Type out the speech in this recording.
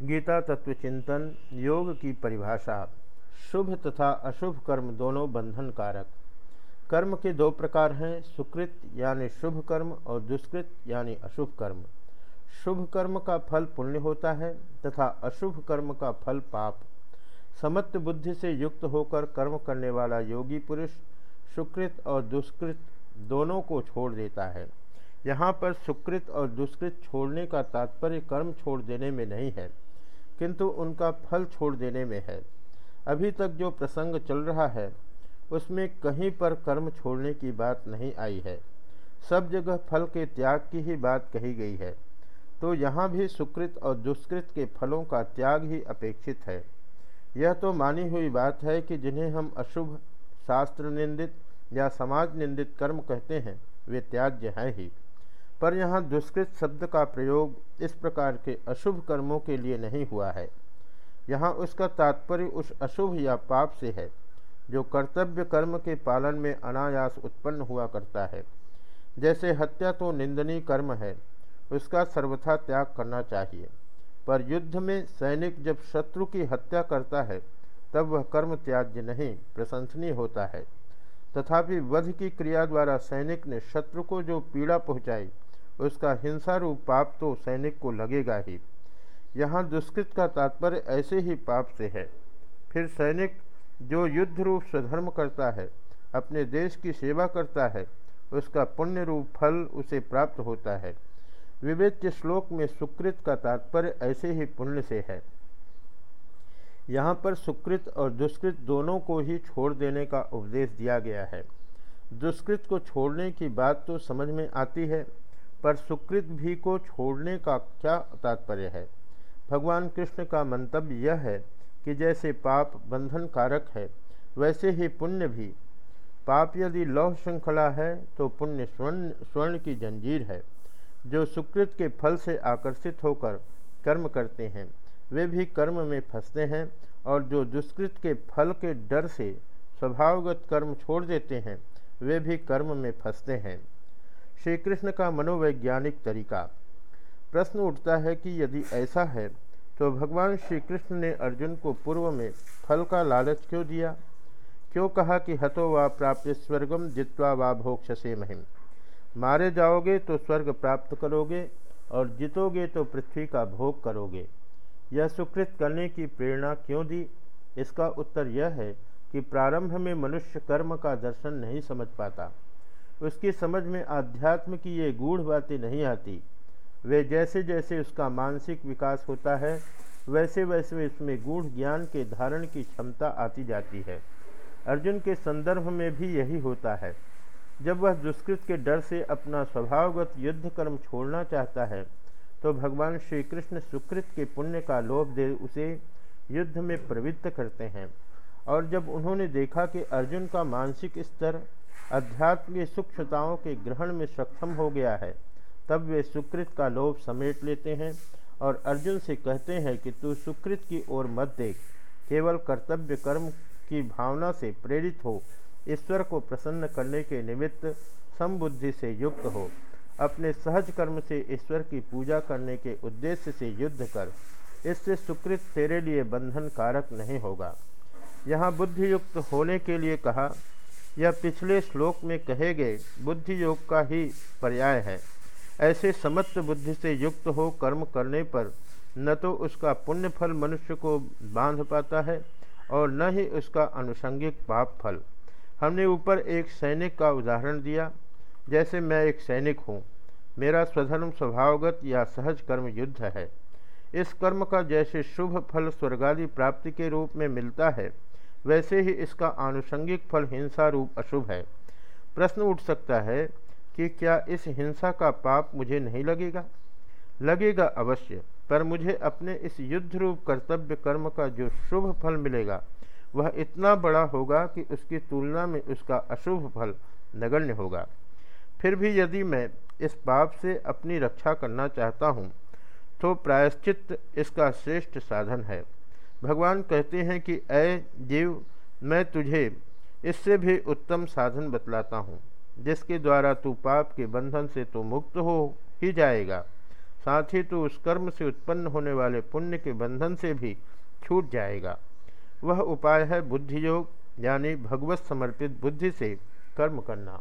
गीता तत्व चिंतन, योग की परिभाषा, शुभ तथा अशुभ कर्म दोनों बंधन कारक कर्म के दो प्रकार हैं, सुकृत यानी शुभ कर्म और दुष्कृत यानी अशुभ कर्म। शुभ कर्म का फल पुण्य होता है तथा अशुभ कर्म का फल पाप। समत्व बुद्धि से युक्त होकर कर्म करने वाला योगी पुरुष, सुकृत और दुष्कृत दोनों को छोड़ देता है। यहाँ पर सुकृत और दुष्कृत छोड़ने का तात्पर्य कर्म छोड़ देने में नहीं है। किंतु उनका फल छोड़ देने में है। अभी तक जो प्रसंग चल रहा है, उसमें कहीं पर कर्म छोड़ने की बात नहीं आई है। सब जगह फल के त्याग की ही बात कही गई है। तो यहाँ भी सुकृत और दुष्कृत के फलों का त्याग ही अपेक्षित है। यह तो मानी हुई बात है कि जिन्हें हम अशुभ, शास्त्र निंदित या समाज निंदित कर्म कहते हैं, वे त्याज्य हैं ही। पर यहाँ दुष्कृत शब्द का प्रयोग इस प्रकार के अशुभ कर्मों के लिए नहीं हुआ है। यहाँ उसका तात्पर्य उस अशुभ या पाप से है, जो कर्तव्य कर्म के पालन में अनायास उत्पन्न हुआ करता है। जैसे हत्या तो निंदनीय कर्म है, उसका सर्वथा त्याग करना चाहिए। पर युद्ध में सैनिक जब शत्रु की हत्या करता है, तब वह कर्म त्याज्य नहीं, प्रशंसनीय होता है। तथापि वध की क्रिया द्वारा सैनिक ने शत्रु को जो पीड़ा पहुंचाई उसका हिंसा रूप पाप तो सैनिक को लगेगा ही। यहाँ दुष्कृत का तात्पर्य ऐसे ही पाप से है। फिर सैनिक जो युद्ध रूप स्वधर्म करता है, अपने देश की सेवा करता है, उसका पुण्य रूप फल उसे प्राप्त होता है। विवेच्य श्लोक में सुकृत का तात्पर्य ऐसे ही पुण्य से है। यहाँ पर सुकृत और दुष्कृत दोनों को ही छोड़ देने का उपदेश दिया गया है। दुष्कृत को छोड़ने की बात तो समझ में आती है पर सुकृत भी को छोड़ने का क्या तात्पर्य है? भगवान कृष्ण का मंतव्य यह है कि जैसे पाप बंधन कारक है, वैसे ही पुण्य भी। पाप यदि लौह श्रृंखला है तो पुण्य स्वर्ण स्वर्ण की जंजीर है। जो सुकृत के फल से आकर्षित होकर कर्म करते हैं, वे भी कर्म में फंसते हैं और जो दुष्कृत के फल के डर से स्वभावगत कर्म छोड़ देते हैं, वे भी कर्म में फंसते हैं। श्री कृष्ण का मनोवैज्ञानिक तरीका। प्रश्न उठता है कि यदि ऐसा है तो भगवान श्री कृष्ण ने अर्जुन को पूर्व में फल का लालच क्यों दिया? क्यों कहा कि हतो वा प्राप्त स्वर्गम जित्वा वा भोक्ष से महिम मारे जाओगे तो स्वर्ग प्राप्त करोगे, और जीतोगे तो पृथ्वी का भोग करोगे। यह सुकृत करने की प्रेरणा क्यों दी? इसका उत्तर यह है कि प्रारंभ में मनुष्य कर्म का दर्शन नहीं समझ पाता। उसकी समझ में आध्यात्म की ये गूढ़ बातें नहीं आती। वे जैसे जैसे उसका मानसिक विकास होता है वैसे वैसे इसमें गूढ़ ज्ञान के धारण की क्षमता आती जाती है। अर्जुन के संदर्भ में भी यही होता है। जब वह दुष्कृत के डर से अपना स्वभावगत युद्ध कर्म छोड़ना चाहता है तो भगवान श्री कृष्ण सुकृत के पुण्य का लोभ दे उसे युद्ध में प्रवृत्त करते हैं। और जब उन्होंने देखा कि अर्जुन का मानसिक स्तर अध्यात्म की सूक्ष्मताओं के ग्रहण में सक्षम हो गया है, तब वे सुकृत का लोभ समेट लेते हैं और अर्जुन से कहते हैं कि तू सुकृत की ओर मत देख, केवल कर्तव्य कर्म की भावना से प्रेरित हो, ईश्वर को प्रसन्न करने के निमित्त समबुद्धि से युक्त हो, अपने सहज कर्म से ईश्वर की पूजा करने के उद्देश्य से युद्ध कर, इससे सुकृत तेरे लिए बंधन कारक नहीं होगा। यहाँ बुद्धि युक्त होने के लिए कहा यह पिछले श्लोक में कहे गए बुद्धि योग का ही पर्याय है। ऐसे समस्त बुद्धि से युक्त हो कर्म करने पर न तो उसका पुण्य फल मनुष्य को बाँध पाता है और न ही उसका अनुषंगिक पाप फल। हमने ऊपर एक सैनिक का उदाहरण दिया। जैसे मैं एक सैनिक हूँ, मेरा स्वधर्म स्वभावगत या सहज कर्म युद्ध है। इस कर्म का जैसे शुभ फल स्वर्गादि प्राप्ति के रूप में मिलता है वैसे ही इसका आनुषंगिक फल हिंसा रूप अशुभ है। प्रश्न उठ सकता है कि क्या इस हिंसा का पाप मुझे नहीं लगेगा? लगेगा अवश्य, पर मुझे अपने इस युद्ध रूप कर्तव्य कर्म का जो शुभ फल मिलेगा, वह इतना बड़ा होगा कि उसकी तुलना में उसका अशुभ फल नगण्य होगा। फिर भी यदि मैं इस पाप से अपनी रक्षा करना चाहता हूँ तो प्रायश्चित इसका श्रेष्ठ साधन है। भगवान कहते हैं कि अय जीव, मैं तुझे इससे भी उत्तम साधन बतलाता हूँ, जिसके द्वारा तू पाप के बंधन से तो मुक्त हो ही जाएगा। साथ ही तो उस कर्म से उत्पन्न होने वाले पुण्य के बंधन से भी छूट जाएगा। वह उपाय है बुद्धि योग यानी भगवत समर्पित बुद्धि से कर्म करना।